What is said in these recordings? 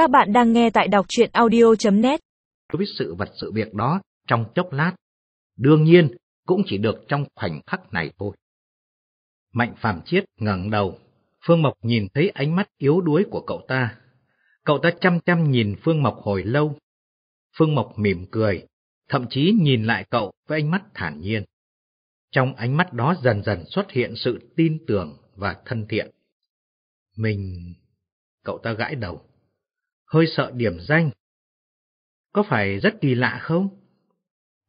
Các bạn đang nghe tại đọc truyện audio.net với sự vật sự việc đó trong chốc lát. Đương nhiên, cũng chỉ được trong khoảnh khắc này thôi. Mạnh Phạm Chiết ngẩng đầu, Phương Mộc nhìn thấy ánh mắt yếu đuối của cậu ta. Cậu ta chăm chăm nhìn Phương Mộc hồi lâu. Phương Mộc mỉm cười, thậm chí nhìn lại cậu với ánh mắt thản nhiên. Trong ánh mắt đó dần dần xuất hiện sự tin tưởng và thân thiện. Mình... Cậu ta gãi đầu. Hơi sợ điểm danh. Có phải rất kỳ lạ không?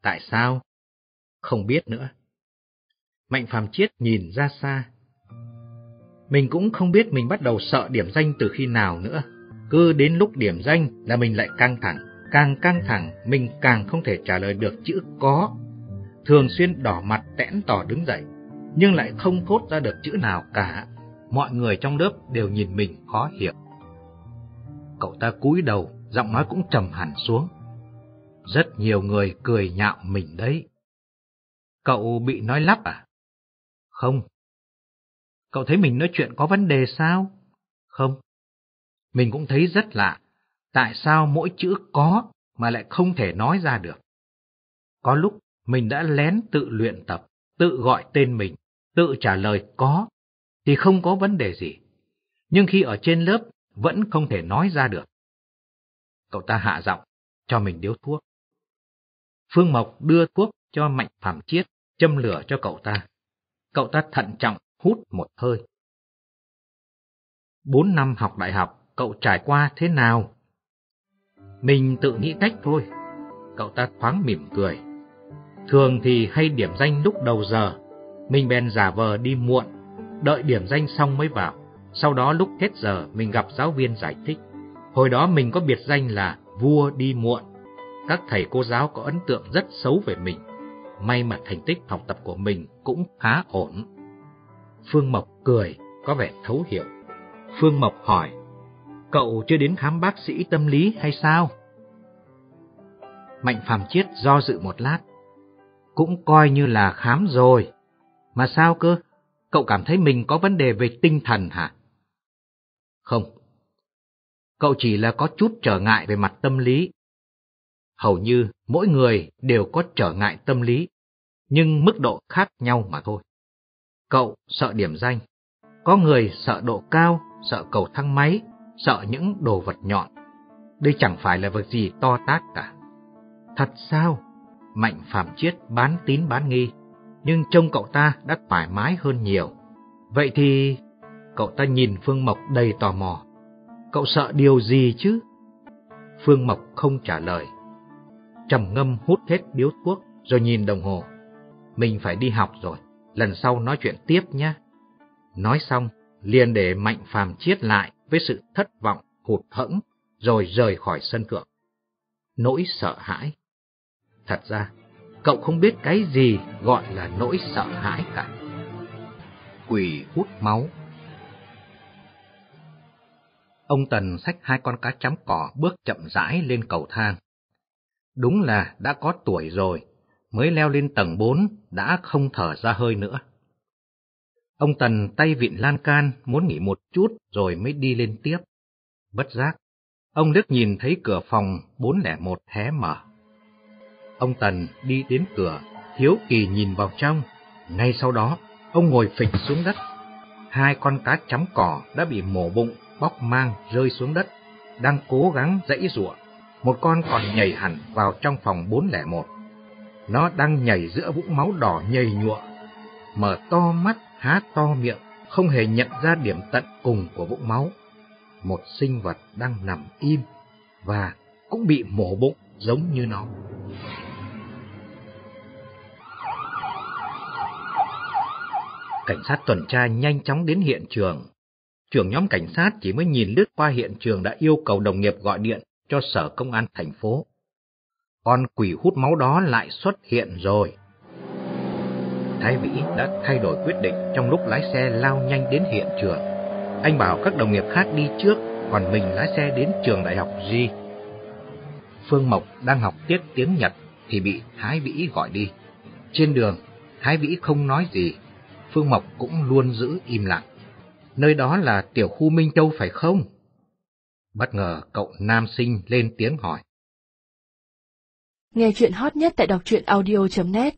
Tại sao? Không biết nữa. Mạnh phàm chiết nhìn ra xa. Mình cũng không biết mình bắt đầu sợ điểm danh từ khi nào nữa. Cứ đến lúc điểm danh là mình lại căng thẳng. Càng căng thẳng, mình càng không thể trả lời được chữ có. Thường xuyên đỏ mặt tẽn tỏ đứng dậy, nhưng lại không thốt ra được chữ nào cả. Mọi người trong lớp đều nhìn mình khó hiểu. Cậu ta cúi đầu, giọng nói cũng trầm hẳn xuống. Rất nhiều người cười nhạo mình đấy. Cậu bị nói lắp à? Không. Cậu thấy mình nói chuyện có vấn đề sao? Không. Mình cũng thấy rất lạ. Tại sao mỗi chữ có mà lại không thể nói ra được? Có lúc mình đã lén tự luyện tập, tự gọi tên mình, tự trả lời có, thì không có vấn đề gì. Nhưng khi ở trên lớp vẫn không thể nói ra được. Cậu ta hạ giọng, cho mình điếu thuốc. Phương Mộc đưa thuốc cho Mạnh Phạm Chiết, châm lửa cho cậu ta. Cậu ta thận trọng hút một hơi. Bốn năm học đại học, cậu trải qua thế nào? Mình tự nghĩ cách thôi. Cậu ta thoáng mỉm cười. Thường thì hay điểm danh lúc đầu giờ, mình bèn giả vờ đi muộn, đợi điểm danh xong mới vào. Sau đó lúc hết giờ mình gặp giáo viên giải thích. Hồi đó mình có biệt danh là vua đi muộn. Các thầy cô giáo có ấn tượng rất xấu về mình. May mà thành tích học tập của mình cũng khá ổn. Phương Mộc cười, có vẻ thấu hiểu. Phương Mộc hỏi, cậu chưa đến khám bác sĩ tâm lý hay sao? Mạnh Phạm Chiết do dự một lát. Cũng coi như là khám rồi. Mà sao cơ? Cậu cảm thấy mình có vấn đề về tinh thần hả? Không. Cậu chỉ là có chút trở ngại về mặt tâm lý. Hầu như mỗi người đều có trở ngại tâm lý, nhưng mức độ khác nhau mà thôi. Cậu sợ điểm danh, có người sợ độ cao, sợ cầu thang máy, sợ những đồ vật nhọn. Đây chẳng phải là vật gì to tát cả. Thật sao? Mạnh Phạm Chiết bán tín bán nghi, nhưng trông cậu ta đã thoải mái hơn nhiều. Vậy thì Cậu ta nhìn Phương Mộc đầy tò mò. Cậu sợ điều gì chứ? Phương Mộc không trả lời. Trầm ngâm hút hết điếu thuốc rồi nhìn đồng hồ. Mình phải đi học rồi, lần sau nói chuyện tiếp nhé. Nói xong, liền để Mạnh Phàm chiết lại với sự thất vọng, hụt hẫng, rồi rời khỏi sân thượng. Nỗi sợ hãi. Thật ra, cậu không biết cái gì gọi là nỗi sợ hãi cả. Quỷ hút máu Ông Tần xách hai con cá chấm cỏ bước chậm rãi lên cầu thang. Đúng là đã có tuổi rồi, mới leo lên tầng bốn đã không thở ra hơi nữa. Ông Tần tay vịn lan can muốn nghỉ một chút rồi mới đi lên tiếp. Bất giác, ông đức nhìn thấy cửa phòng 401 hé mở. Ông Tần đi đến cửa, hiếu kỳ nhìn vào trong. Ngay sau đó, ông ngồi phịch xuống đất. Hai con cá chấm cỏ đã bị mổ bụng bóc mang rơi xuống đất, đang cố gắng dãy rủa. Một con còn nhảy hẳn vào trong phòng 401. Nó đang nhảy giữa vũng máu đỏ nhầy nhụa, mở to mắt, há to miệng, không hề nhận ra điểm tận cùng của vũng máu. Một sinh vật đang nằm im và cũng bị mổ bụng giống như nó. Cảnh sát tuần tra nhanh chóng đến hiện trường, trưởng nhóm cảnh sát chỉ mới nhìn lướt qua hiện trường đã yêu cầu đồng nghiệp gọi điện cho sở công an thành phố. Con quỷ hút máu đó lại xuất hiện rồi. Thái Vĩ đã thay đổi quyết định trong lúc lái xe lao nhanh đến hiện trường. Anh bảo các đồng nghiệp khác đi trước, còn mình lái xe đến trường đại học G. Phương Mộc đang học tiết tiếng Nhật thì bị Thái Vĩ gọi đi. Trên đường, Thái Vĩ không nói gì, Phương Mộc cũng luôn giữ im lặng nơi đó là tiểu khu Minh Châu phải không? Bất ngờ cậu nam sinh lên tiếng hỏi. Nghe chuyện hot nhất tại đọc truyện audio.net